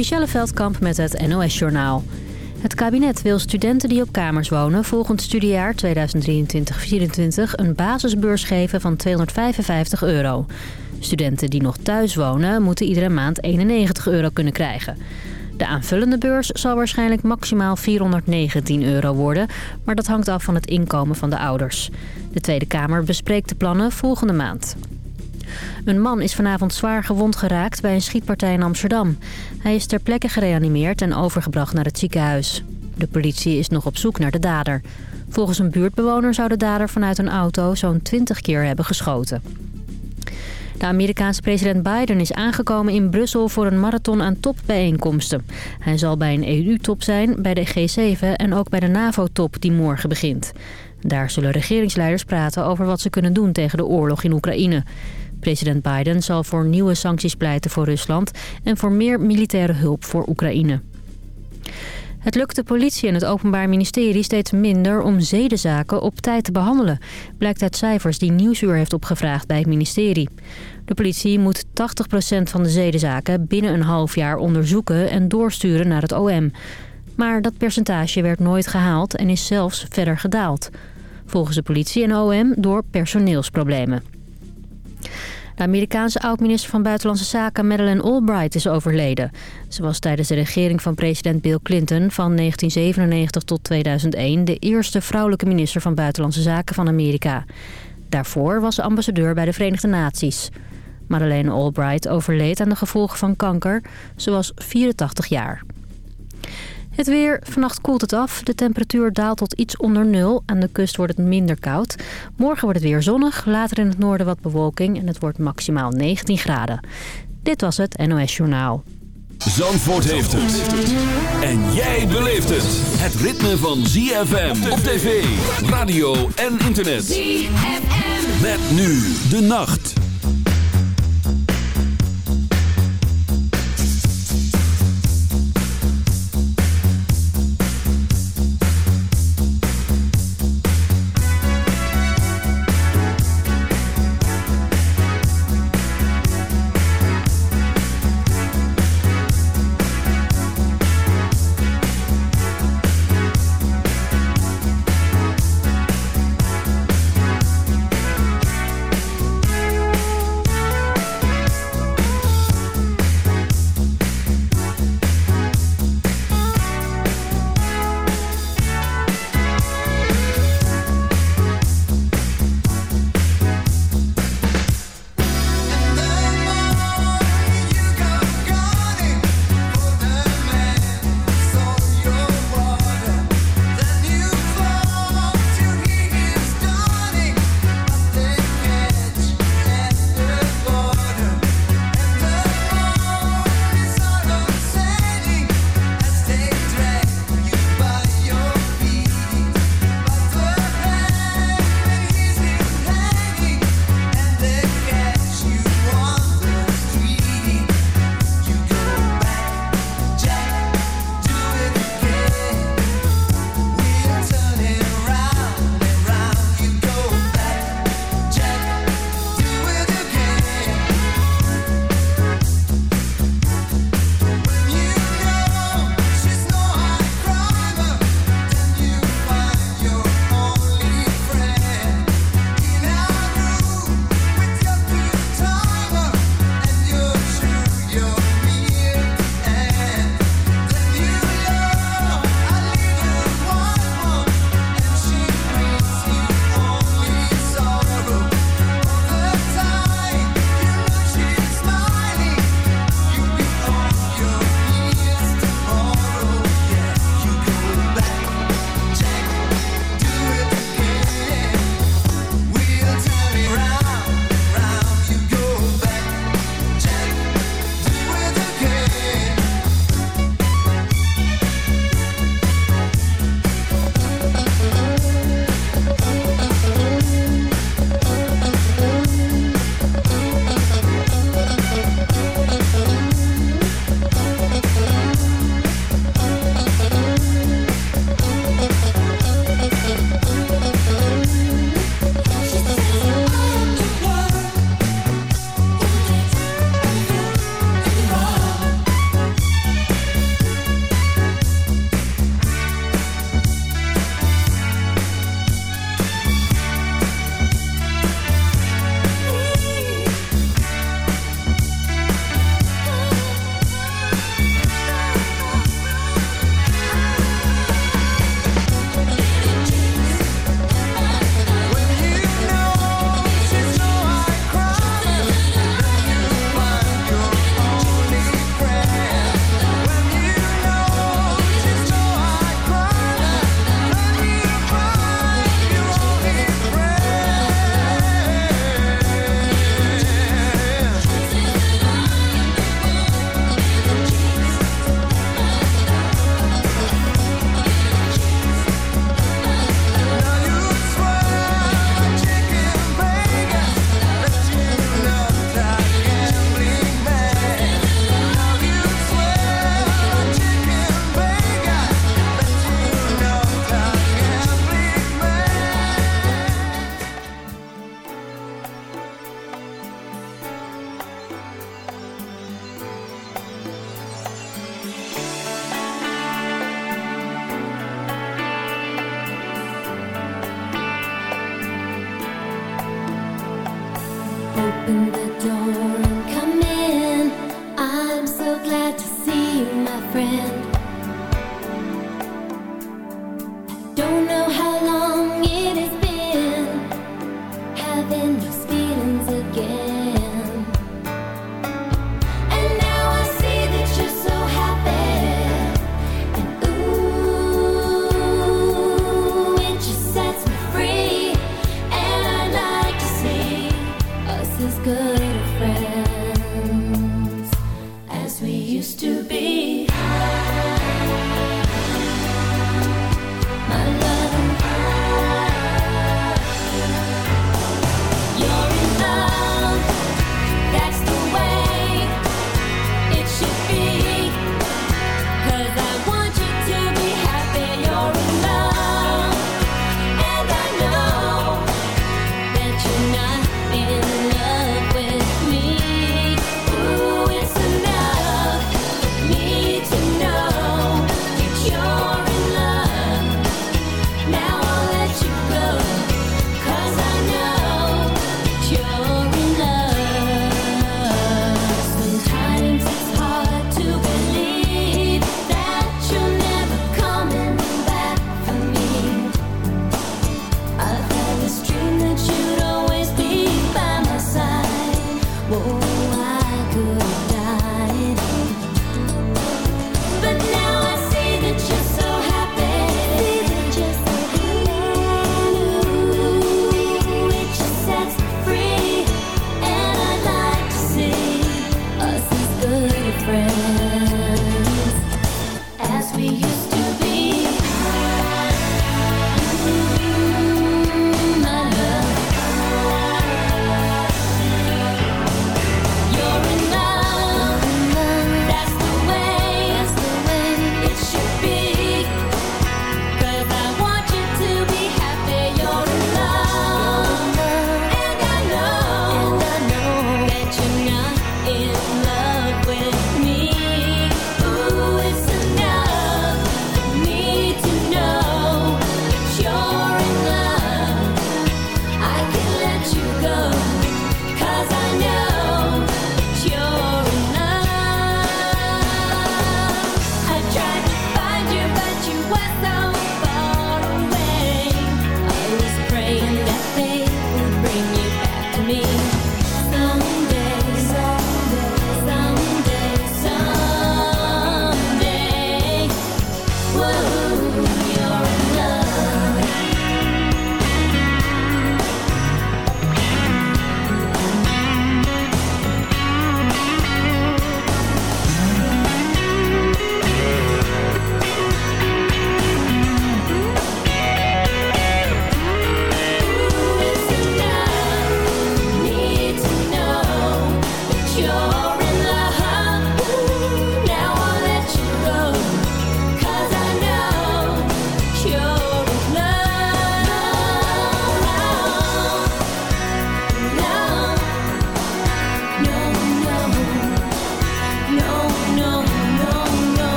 Michelle Veldkamp met het NOS-journaal. Het kabinet wil studenten die op kamers wonen volgend studiejaar 2023-2024 een basisbeurs geven van 255 euro. Studenten die nog thuis wonen moeten iedere maand 91 euro kunnen krijgen. De aanvullende beurs zal waarschijnlijk maximaal 419 euro worden, maar dat hangt af van het inkomen van de ouders. De Tweede Kamer bespreekt de plannen volgende maand. Een man is vanavond zwaar gewond geraakt bij een schietpartij in Amsterdam. Hij is ter plekke gereanimeerd en overgebracht naar het ziekenhuis. De politie is nog op zoek naar de dader. Volgens een buurtbewoner zou de dader vanuit een auto zo'n 20 keer hebben geschoten. De Amerikaanse president Biden is aangekomen in Brussel voor een marathon aan topbijeenkomsten. Hij zal bij een EU-top zijn, bij de G7 en ook bij de NAVO-top die morgen begint. Daar zullen regeringsleiders praten over wat ze kunnen doen tegen de oorlog in Oekraïne. President Biden zal voor nieuwe sancties pleiten voor Rusland en voor meer militaire hulp voor Oekraïne. Het lukt de politie en het Openbaar Ministerie steeds minder om zedenzaken op tijd te behandelen. Blijkt uit cijfers die Nieuwsuur heeft opgevraagd bij het ministerie. De politie moet 80% van de zedenzaken binnen een half jaar onderzoeken en doorsturen naar het OM. Maar dat percentage werd nooit gehaald en is zelfs verder gedaald. Volgens de politie en OM door personeelsproblemen. De Amerikaanse oud-minister van Buitenlandse Zaken Madeleine Albright is overleden. Ze was tijdens de regering van president Bill Clinton van 1997 tot 2001... de eerste vrouwelijke minister van Buitenlandse Zaken van Amerika. Daarvoor was ze ambassadeur bij de Verenigde Naties. Madeleine Albright overleed aan de gevolgen van kanker. Ze was 84 jaar. Het weer. Vannacht koelt het af. De temperatuur daalt tot iets onder nul. Aan de kust wordt het minder koud. Morgen wordt het weer zonnig. Later in het noorden wat bewolking. En het wordt maximaal 19 graden. Dit was het NOS Journaal. Zandvoort heeft het. En jij beleeft het. Het ritme van ZFM op tv, radio en internet. ZFM. Met nu de nacht.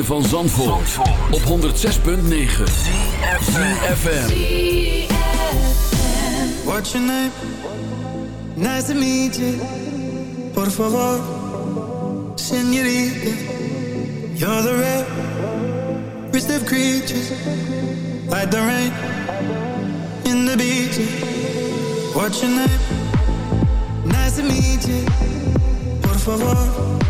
Van Zandvoort, op 106.9 CFFM What's your name? Nice to meet you. Por favor Senorita You're the rare Rarest of creatures. Like the rain In the beach What's your name? Nice to meet you. Por favor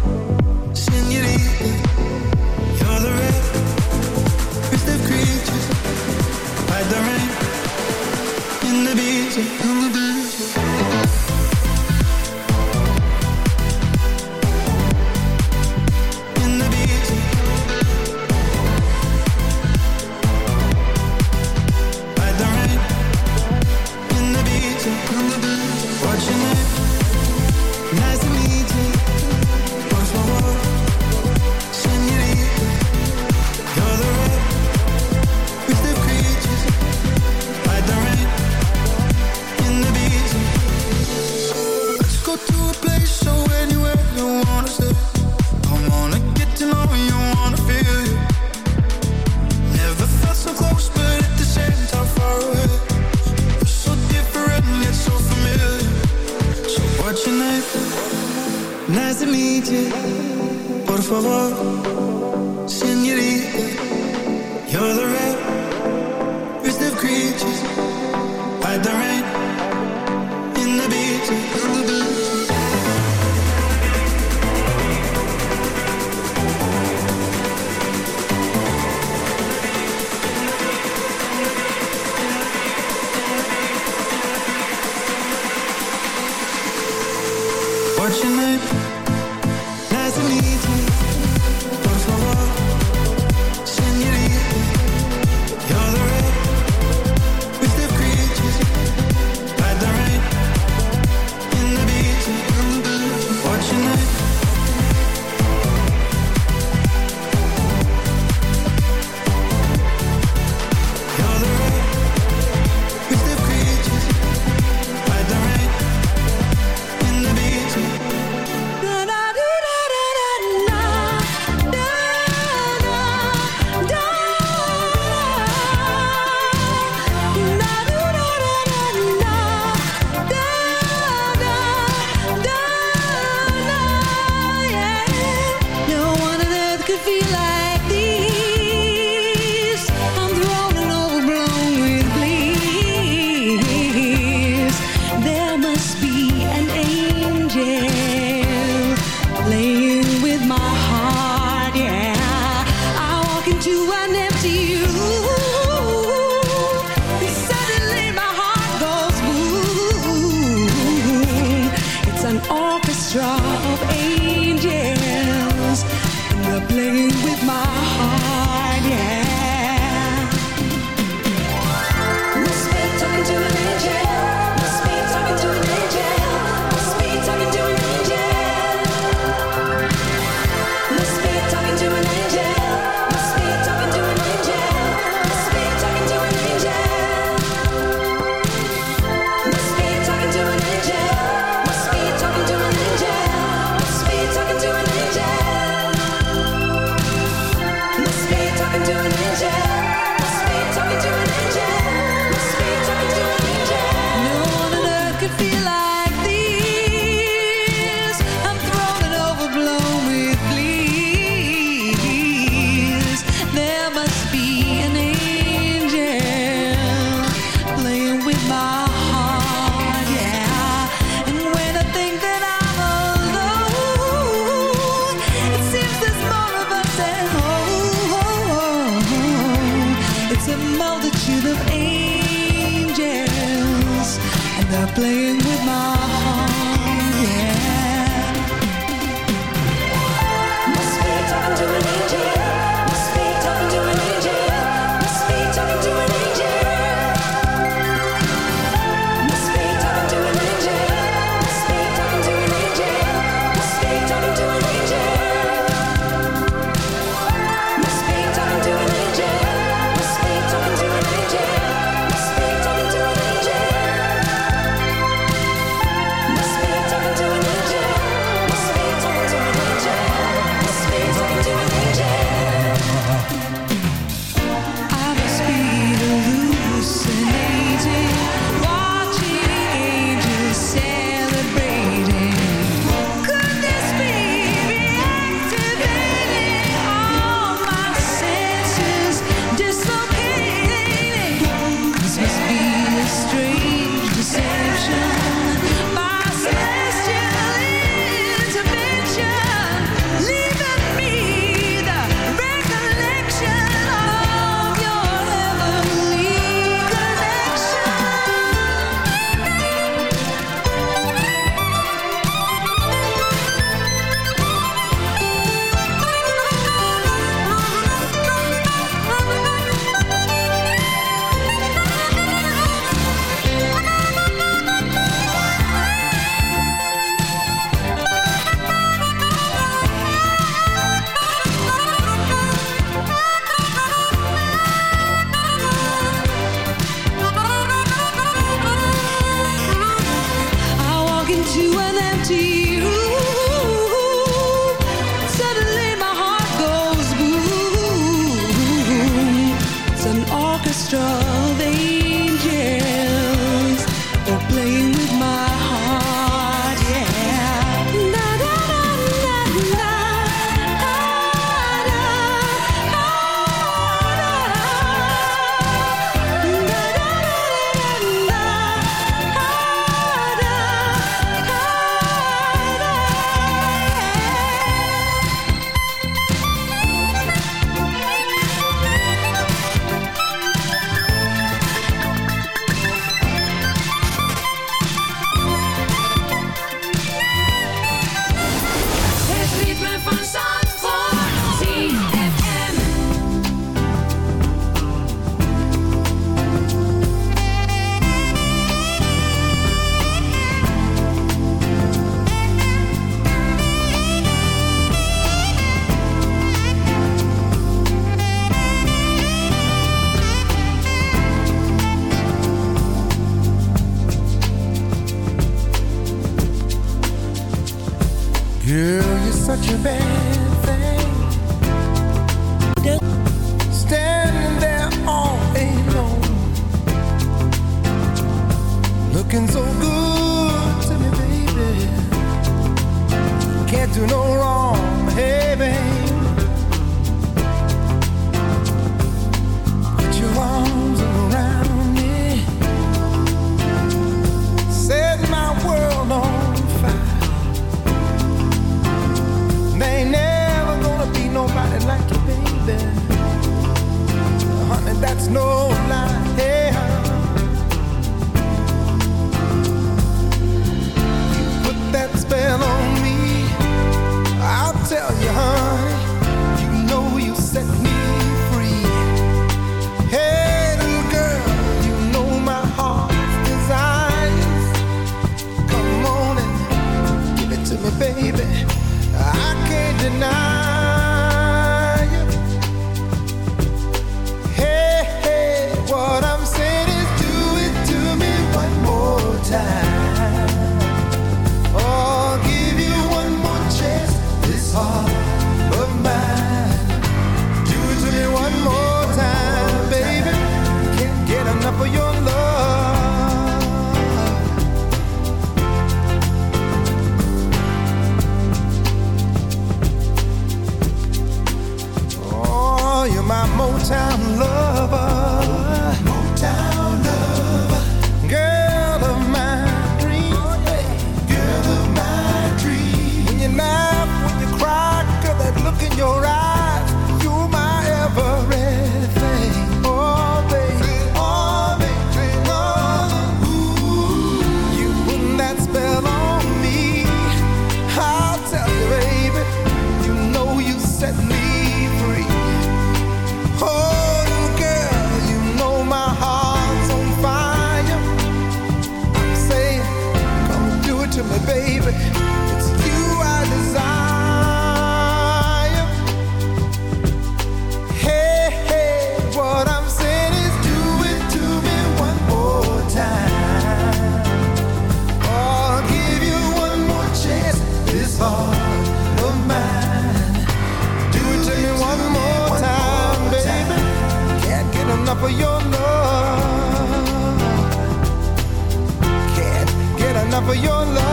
get enough of your love.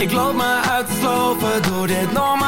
Ik loop me uitslopen, door dit normaal.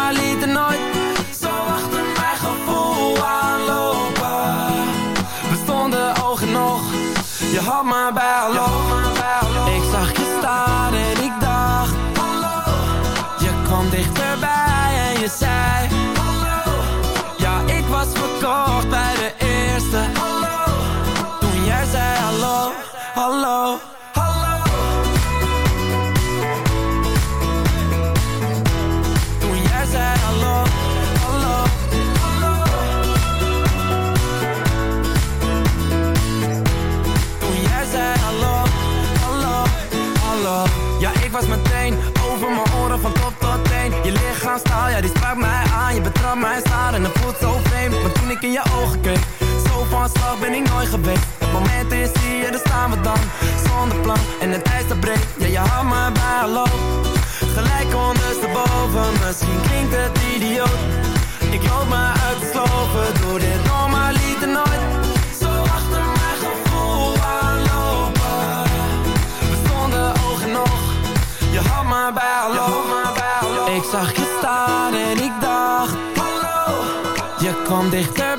je ogen keek. Zo van slag ben ik nooit geweest. Het moment is hier, daar staan we dan. Zonder plan en het ijs dat breekt Ja, je had me bij hallo Gelijk ondersteboven. Misschien klinkt het idioot. Ik loop maar uit de sloven Doe dit normale lieten nooit. Zo achter mijn gevoel aanlopen. We stonden oog in Je had me bij Ik zag je staan en ik dacht Hallo. Je kwam dichter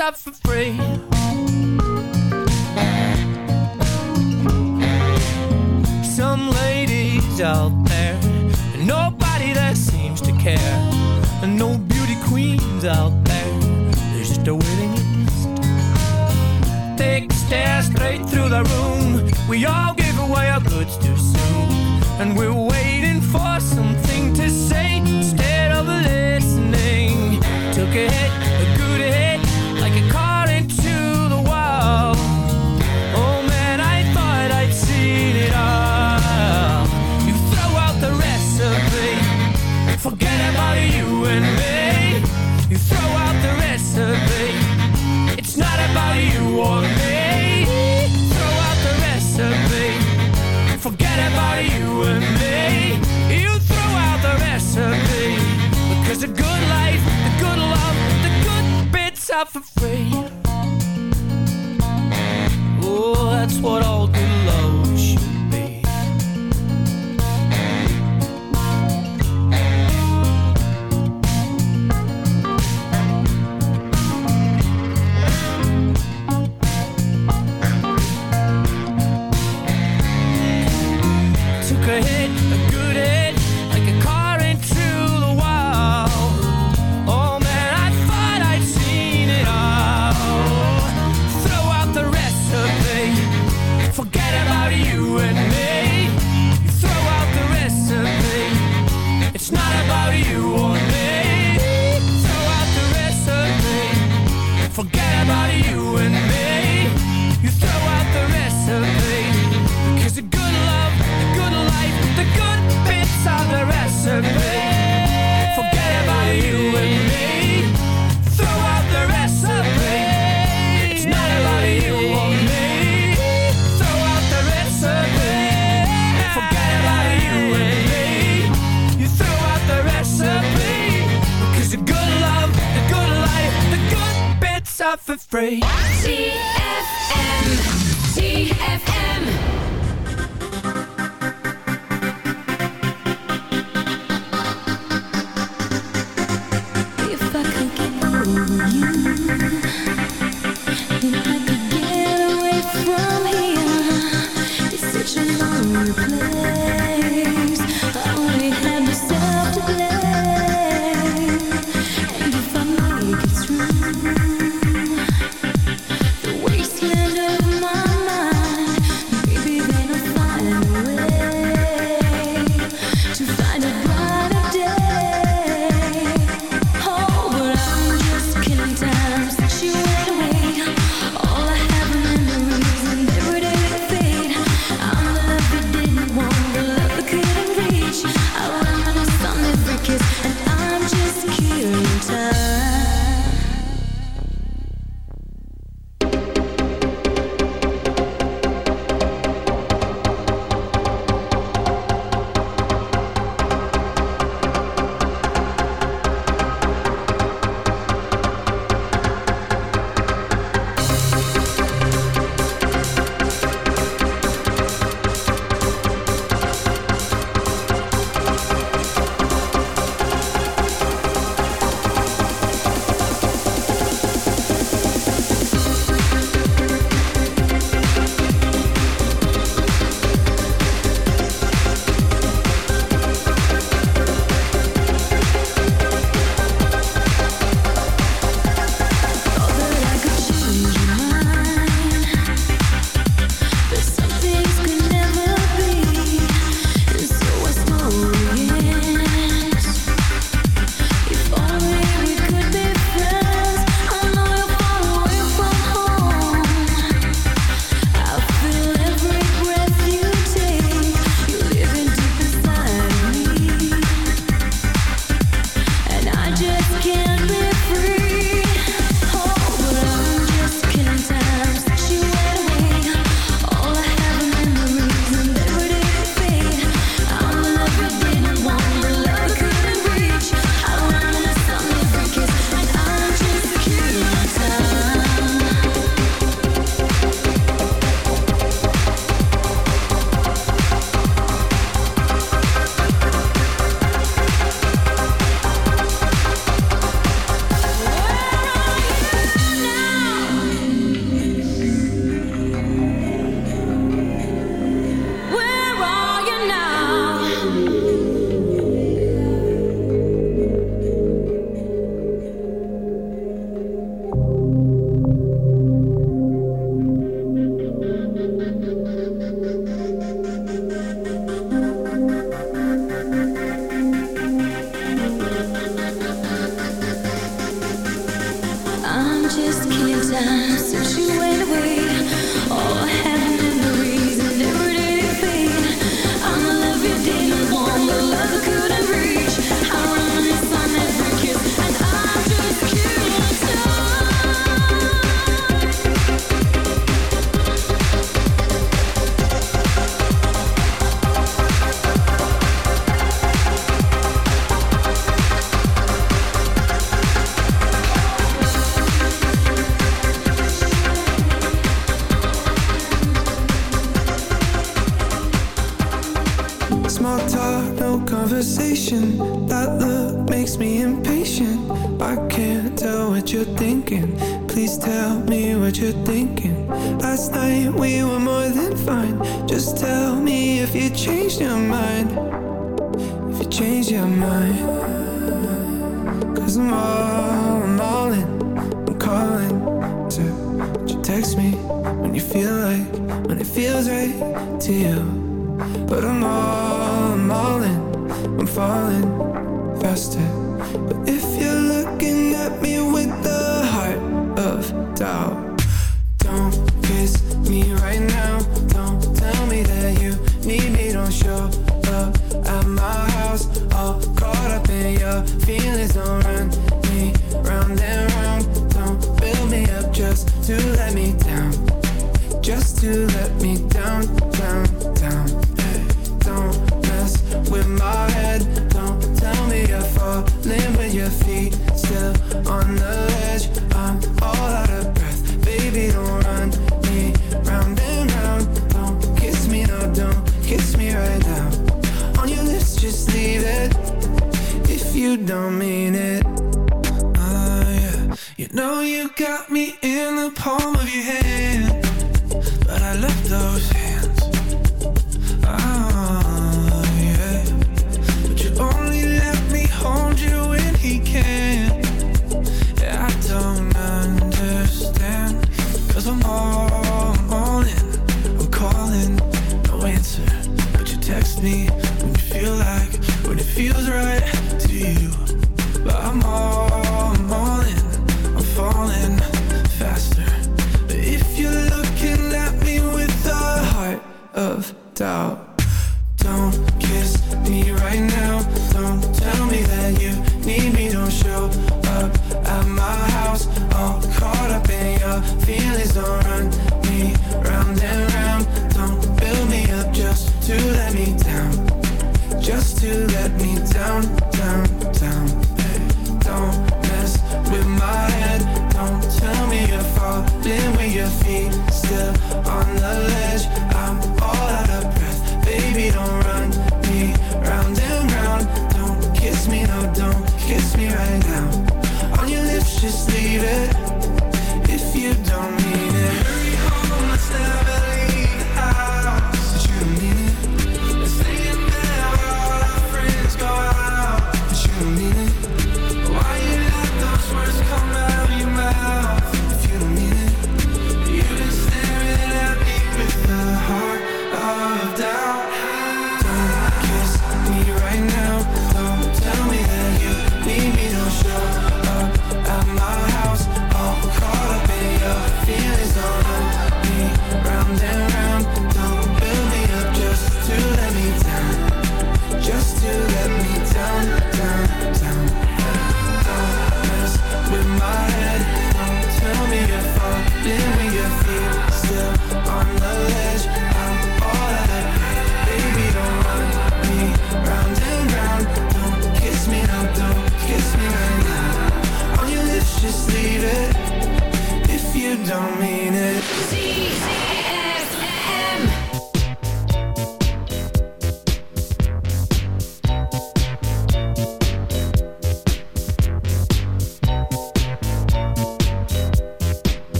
up for free. Some ladies out there, and nobody that seems to care. And no beauty queens out there, they're just a waiting list. Take stare straight through the room. We all give away our goods too soon, and we're waiting for something to say instead of listening. Took a hit a good life, the good love, the good bits are for free.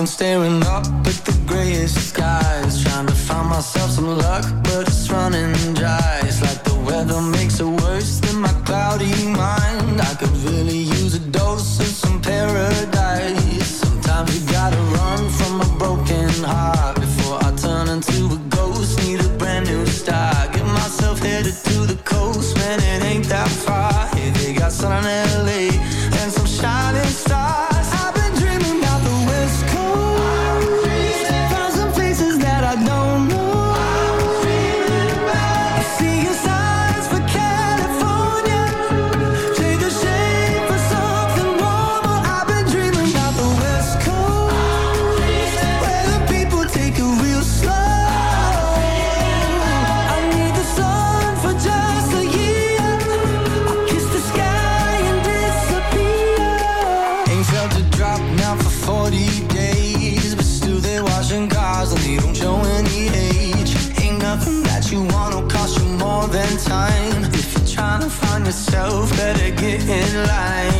been staring up at the grayest skies Trying to find myself some luck, but it's running dry. It's like the weather makes it worse than my cloudy mind. I could really use a dose myself, better get in line.